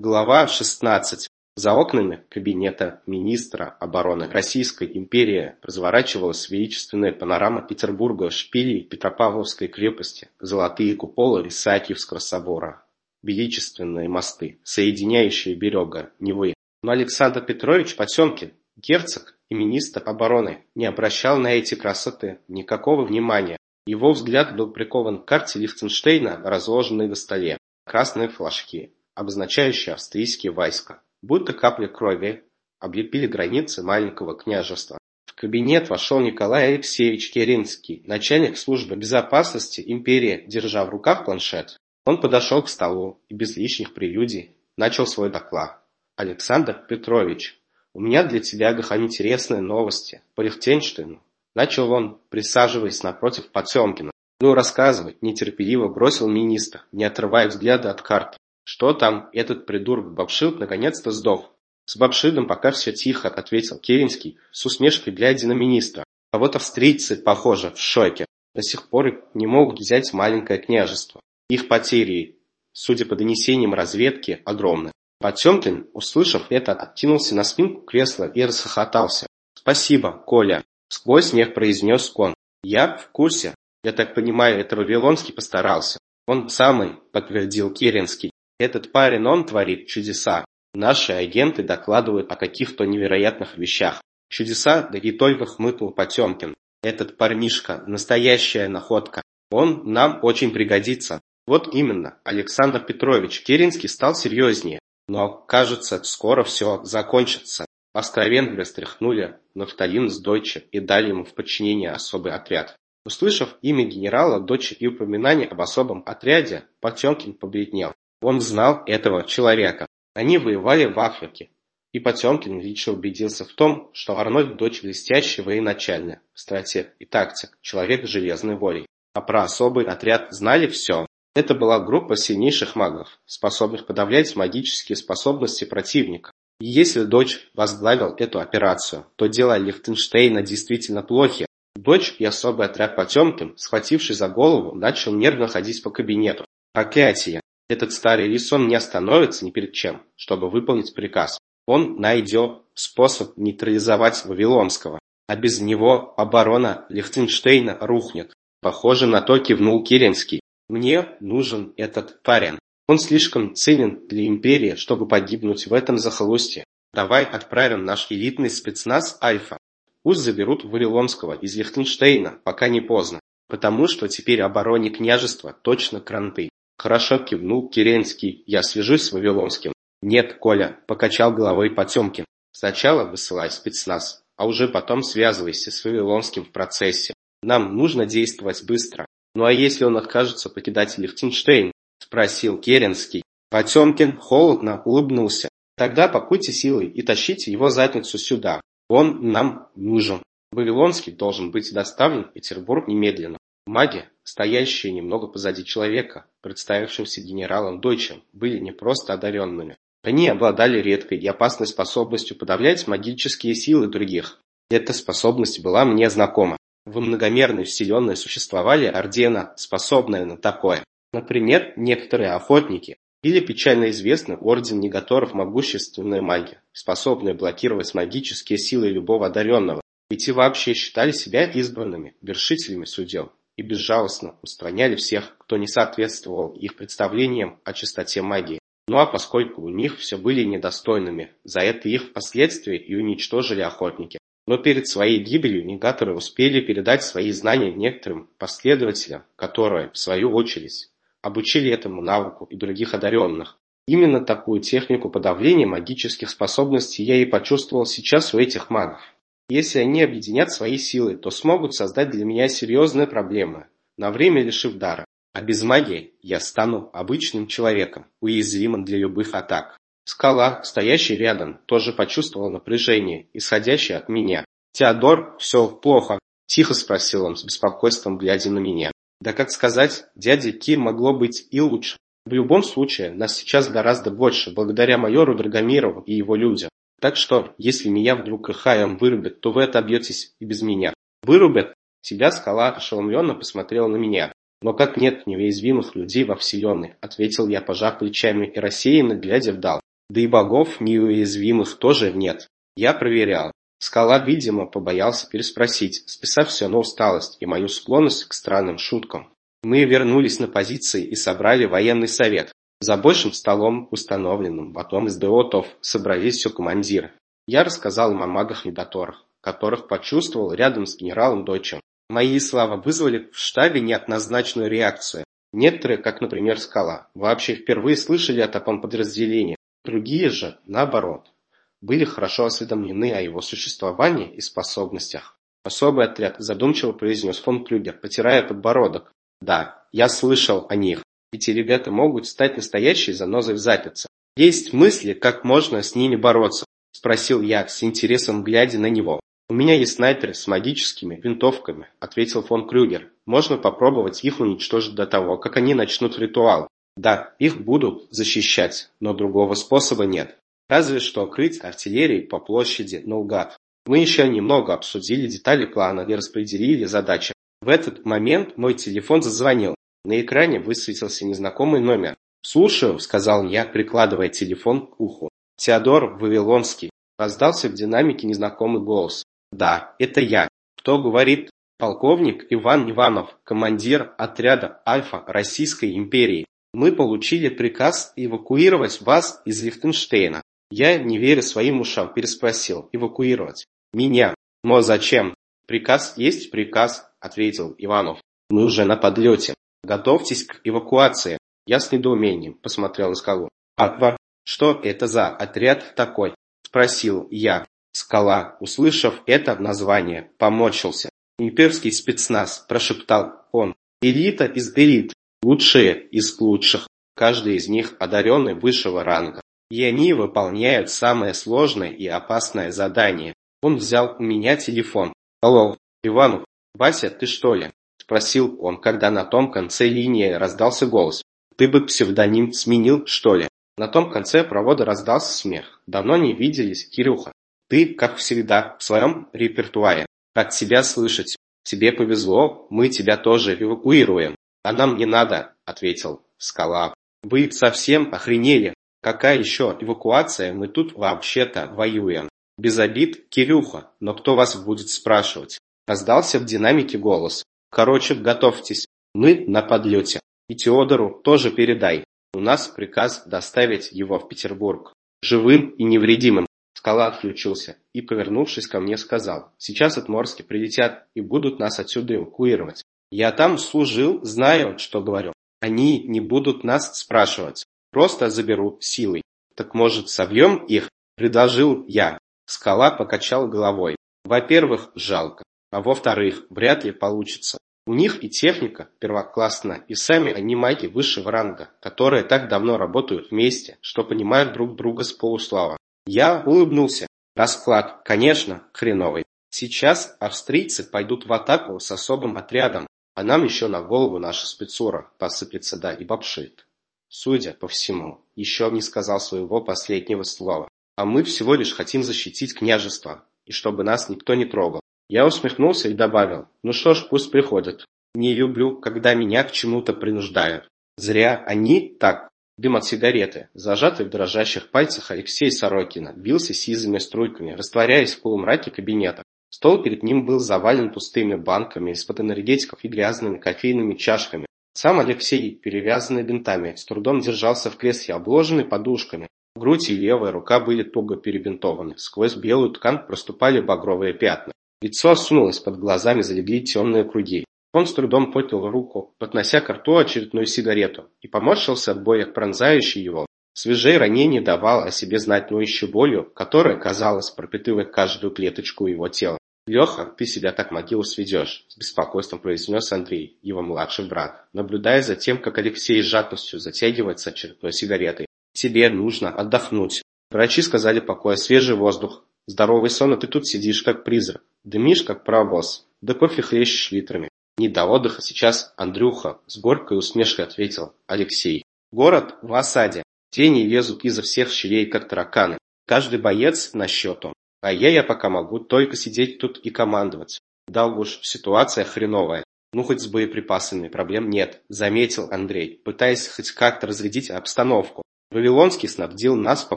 Глава 16. За окнами кабинета министра обороны Российской империи разворачивалась величественная панорама Петербурга, шпилей Петропавловской крепости, золотые куполы Исаакиевского собора, величественные мосты, соединяющие берега Невы. Но Александр Петрович Потемкин, герцог и министр обороны, не обращал на эти красоты никакого внимания. Его взгляд был прикован к карте Лихтенштейна, разложенной на столе. Красные флажки, обозначающие австрийские войска, будто капли крови, облепили границы маленького княжества. В кабинет вошел Николай Алексеевич Керенский, начальник службы безопасности империи, держа в руках планшет. Он подошел к столу и без лишних прелюдий начал свой доклад. «Александр Петрович, у меня для тебя интересные новости по Лихтенштейну». Начал он, присаживаясь напротив Потемкина. «Ну, рассказывай», – нетерпеливо бросил министр, не отрывая взгляда от карты. Что там, этот придурок Бабшилд наконец-то сдох? С Бабшидом пока все тихо, ответил Керенский, с усмешкой глядя на министра. А вот австрийцы, похоже, в шоке. До сих пор не могут взять маленькое княжество. Их потери, судя по донесениям разведки, огромны. Потемкин, услышав это, откинулся на спинку кресла и расхохотался. «Спасибо, Коля!» – сквозь смех произнес он. «Я в курсе. Я так понимаю, это Вавилонский постарался». «Он самый», – подтвердил Керенский. Этот парень он творит чудеса. Наши агенты докладывают о каких-то невероятных вещах. Чудеса, да и только хмыкнул Потемкин. Этот парнишка – настоящая находка. Он нам очень пригодится. Вот именно, Александр Петрович Керенский стал серьезнее. Но, кажется, скоро все закончится. Оскровенго стряхнули нафталин с Дойче и дали ему в подчинение особый отряд. Услышав имя генерала, дочь и упоминание об особом отряде, Потемкин побледнел. Он знал этого человека. Они воевали в Африке. И Потемкин лично убедился в том, что Арнольд – дочь блестящий военачальник, стратег и тактик, человек с железной волей. А про особый отряд знали все. Это была группа сильнейших магов, способных подавлять магические способности противника. И если дочь возглавил эту операцию, то дела Лихтенштейна действительно плохи. Дочь и особый отряд Потемкин, схвативший за голову, начал нервно ходить по кабинету. Проклятие! Этот старый лисон не остановится ни перед чем, чтобы выполнить приказ. Он найдет способ нейтрализовать Вавилонского, а без него оборона Лихтенштейна рухнет. Похоже на то кивнул Керенский. Мне нужен этот парень. Он слишком ценен для империи, чтобы погибнуть в этом захолустье. Давай отправим наш элитный спецназ Альфа. Пусть заберут Вавилонского из Лихтенштейна, пока не поздно. Потому что теперь обороне княжества точно кранты. Хорошо кивнул Керенский. Я свяжусь с Вавилонским. Нет, Коля, покачал головой Потемкин. Сначала высылай спецназ, а уже потом связывайся с Вавилонским в процессе. Нам нужно действовать быстро. Ну а если он откажется покидать Лихтенштейн? Спросил Керенский. Потемкин холодно улыбнулся. Тогда пакуйте силой и тащите его задницу сюда. Он нам нужен. Вавилонский должен быть доставлен в Петербург немедленно. Маги, стоящие немного позади человека, представившимся генералом Дойчем, были не просто одаренными. Они обладали редкой и опасной способностью подавлять магические силы других. Эта способность была мне знакома. В многомерной вселенной существовали ордена, способные на такое. Например, некоторые охотники. Или печально известный орден негаторов могущественной маги, способные блокировать магические силы любого одаренного. И вообще считали себя избранными, вершителями судел и безжалостно устраняли всех, кто не соответствовал их представлениям о чистоте магии. Ну а поскольку у них все были недостойными, за это их впоследствии и уничтожили охотники. Но перед своей гибелью негаторы успели передать свои знания некоторым последователям, которые, в свою очередь, обучили этому навыку и других одаренных. Именно такую технику подавления магических способностей я и почувствовал сейчас у этих магов. Если они объединят свои силы, то смогут создать для меня серьезные проблемы, на время лишив дара. А без магии я стану обычным человеком, уязвимым для любых атак. Скала, стоящий рядом, тоже почувствовал напряжение, исходящее от меня. «Теодор, все плохо?» – тихо спросил он, с беспокойством глядя на меня. «Да как сказать, дяде Ки могло быть и лучше. В любом случае, нас сейчас гораздо больше, благодаря майору Драгомирову и его людям. Так что, если меня вдруг Хаем вырубят, то вы отобьетесь и без меня. Вырубят? Тебя скала ошеломленно посмотрела на меня. Но как нет неуязвимых людей во вселенной, ответил я, пожав плечами и рассеянно глядя вдаль. Да и богов неуязвимых тоже нет. Я проверял. Скала, видимо, побоялся переспросить, списав все на усталость и мою склонность к странным шуткам. Мы вернулись на позиции и собрали военный совет. За большим столом, установленным в одном из ДОТов, собрались все командиры. Я рассказал им о магах-медаторах, которых почувствовал рядом с генералом Дойчем. Мои слова вызвали в штабе неоднозначную реакцию. Некоторые, как, например, Скала, вообще впервые слышали о таком подразделении. Другие же, наоборот, были хорошо осведомлены о его существовании и способностях. Особый отряд задумчиво произнес фон Клюгер, потирая подбородок. Да, я слышал о них. Эти ребята могут стать настоящей занозой в заднице. Есть мысли, как можно с ними бороться? Спросил я, с интересом глядя на него. «У меня есть снайперы с магическими винтовками», — ответил фон Крюгер. «Можно попробовать их уничтожить до того, как они начнут ритуал. Да, их будут защищать, но другого способа нет. Разве что крыть артиллерией по площади наугад. Мы еще немного обсудили детали плана и распределили задачи. В этот момент мой телефон зазвонил. На экране высветился незнакомый номер. «Слушаю», — сказал я, прикладывая телефон к уху. «Теодор Вавилонский». Раздался в динамике незнакомый голос. «Да, это я». «Кто говорит?» «Полковник Иван Иванов, командир отряда «Альфа» Российской империи. Мы получили приказ эвакуировать вас из Лихтенштейна». Я, не веря своим ушам, переспросил. «Эвакуировать?» «Меня». «Но зачем?» «Приказ есть приказ», — ответил Иванов. «Мы уже на подлете». Готовьтесь к эвакуации. Я с недоумением посмотрел на скалу. Аква, что это за отряд такой? Спросил я. Скала, услышав это название, поморщился. Имперский спецназ, прошептал он. Элита из элит, лучшие из лучших. Каждый из них одаренный высшего ранга. И они выполняют самое сложное и опасное задание. Он взял у меня телефон. Алло, Иванов, Вася, ты что ли? Спросил он, когда на том конце линии раздался голос. «Ты бы псевдоним сменил, что ли?» На том конце провода раздался смех. «Давно не виделись, Кирюха. Ты, как всегда, в своем репертуаре. Как тебя слышать? Тебе повезло, мы тебя тоже эвакуируем». «А нам не надо», — ответил Скала. «Вы совсем охренели? Какая еще эвакуация? Мы тут вообще-то воюем». «Без обид, Кирюха, но кто вас будет спрашивать?» Раздался в динамике голос. Короче, готовьтесь, мы на подлете. И Теодору тоже передай. У нас приказ доставить его в Петербург. Живым и невредимым. Скала отключился и, повернувшись ко мне, сказал, сейчас отморски прилетят и будут нас отсюда эвакуировать. Я там служил, знаю, что говорю. Они не будут нас спрашивать, просто заберу силой. Так может, совьем их? Предложил я. Скала покачал головой. Во-первых, жалко. А во-вторых, вряд ли получится. У них и техника первоклассная, и сами они маги высшего ранга, которые так давно работают вместе, что понимают друг друга с полуслова. Я улыбнулся. Расклад, конечно, хреновый. Сейчас австрийцы пойдут в атаку с особым отрядом, а нам еще на голову наша спецура посыплется да и бабшит. Судя по всему, еще не сказал своего последнего слова. А мы всего лишь хотим защитить княжество, и чтобы нас никто не трогал. Я усмехнулся и добавил, ну что ж, пусть приходят. Не люблю, когда меня к чему-то принуждают. Зря они так. Дым от сигареты, зажатый в дрожащих пальцах Алексея Сорокина, бился сизыми струйками, растворяясь в полумраке кабинета. Стол перед ним был завален пустыми банками из-под энергетиков и грязными кофейными чашками. Сам Алексей, перевязанный бинтами, с трудом держался в кресле, обложенный подушками. Грудь и левая рука были туго перебинтованы. Сквозь белую ткань проступали багровые пятна. Лицо осунулось, под глазами залегли темные круги. Он с трудом поднял руку, поднося к рту очередную сигарету, и поморщился от боя, пронзающей его. Свежее ранение давало о себе знать ноющей болью, которая, казалось, пропитывает каждую клеточку его тела. «Леха, ты себя так могилу сведешь», – с беспокойством произнес Андрей, его младший брат, наблюдая за тем, как Алексей с жадностью затягивается очередной сигаретой. «Тебе нужно отдохнуть. Врачи сказали покоя, свежий воздух. Здоровый сон, а ты тут сидишь как призрак. Дымишь, как паровоз. Да кофе хлещешь литрами. Не до отдыха сейчас, Андрюха, с горькой усмешкой ответил Алексей. Город в осаде. Тени лезут изо всех щелей, как тараканы. Каждый боец на счету. А я я пока могу только сидеть тут и командовать. Да уж, ситуация хреновая. Ну, хоть с боеприпасами проблем нет, заметил Андрей, пытаясь хоть как-то разрядить обстановку. Вавилонский снабдил нас по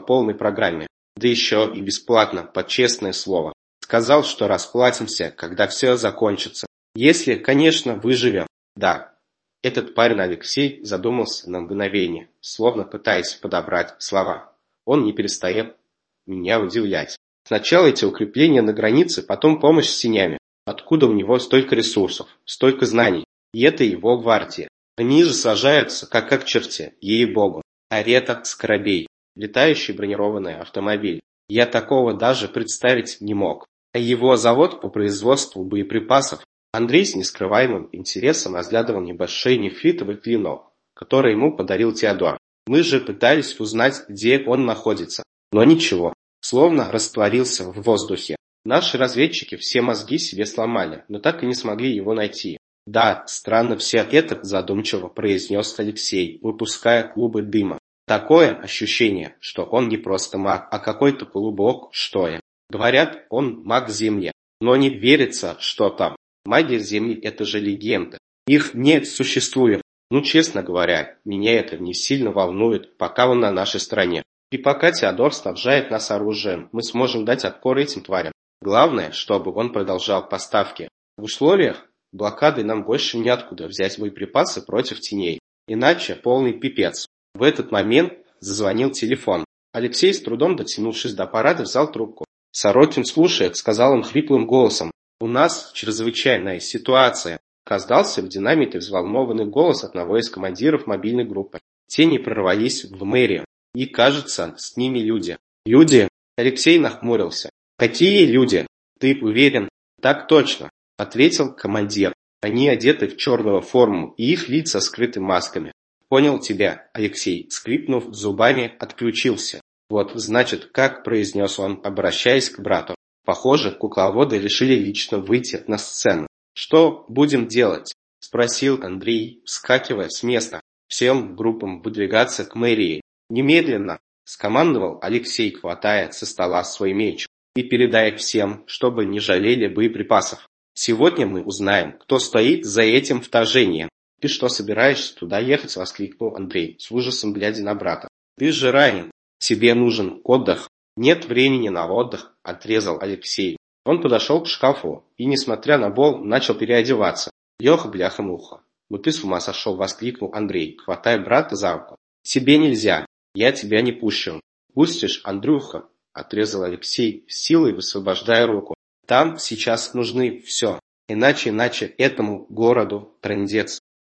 полной программе, да еще и бесплатно, под честное слово. Сказал, что расплатимся, когда все закончится. Если, конечно, выживем. Да. Этот парень Алексей задумался на мгновение, словно пытаясь подобрать слова. Он не перестает меня удивлять. Сначала эти укрепления на границе, потом помощь с тенями. Откуда у него столько ресурсов, столько знаний? И это его гвардия. Они же сажаются, как как черти, ей-богу. Арета Скоробей, летающий бронированный автомобиль. Я такого даже представить не мог. Его завод по производству боеприпасов Андрей с нескрываемым интересом разглядывал небольшой нефритовый клинок, который ему подарил Теодор. Мы же пытались узнать, где он находится. Но ничего, словно растворился в воздухе. Наши разведчики все мозги себе сломали, но так и не смогли его найти. Да, странно все это, задумчиво произнес Алексей, выпуская клубы дыма. Такое ощущение, что он не просто маг, а какой-то полубог, что я. Говорят, он маг Земли, но не верится, что там. Магия Земли – это же легенда. Их не существует. Ну, честно говоря, меня это не сильно волнует, пока он на нашей стороне. И пока Теодор снабжает нас оружием, мы сможем дать отпор этим тварям. Главное, чтобы он продолжал поставки. В условиях блокады нам больше неоткуда взять боеприпасы против теней. Иначе полный пипец. В этот момент зазвонил телефон. Алексей, с трудом дотянувшись до аппарата, взял трубку. Сорокин, слушая, сказал он хриплым голосом. «У нас чрезвычайная ситуация», – раздался в динамике взволнованный голос одного из командиров мобильной группы. Тени прорвались в мэрию. И, кажется, с ними люди. «Люди?» – Алексей нахмурился. «Какие люди? Ты уверен?» «Так точно», – ответил командир. «Они одеты в черную форму, и их лица скрыты масками». «Понял тебя», – Алексей, скрипнув зубами, отключился. «Вот, значит, как», – произнес он, обращаясь к брату. Похоже, кукловоды решили лично выйти на сцену. «Что будем делать?» – спросил Андрей, вскакивая с места. Всем группам выдвигаться к мэрии. «Немедленно!» – скомандовал Алексей, хватая со стола свой меч. «И передай всем, чтобы не жалели боеприпасов. Сегодня мы узнаем, кто стоит за этим вторжением». «Ты что, собираешься туда ехать?» – воскликнул Андрей, с ужасом глядя на брата. «Ты же ранен. Тебе нужен отдых. «Нет времени на отдых», – отрезал Алексей. Он подошел к шкафу и, несмотря на бол, начал переодеваться. «Леха, бляха-муха!» «Ну ты с ума сошел!» – воскликнул Андрей, хватая брата за руку. «Тебе нельзя! Я тебя не пущу!» «Пустишь, Андрюха!» – отрезал Алексей, силой высвобождая руку. «Там сейчас нужны все, иначе-иначе этому городу трындец!»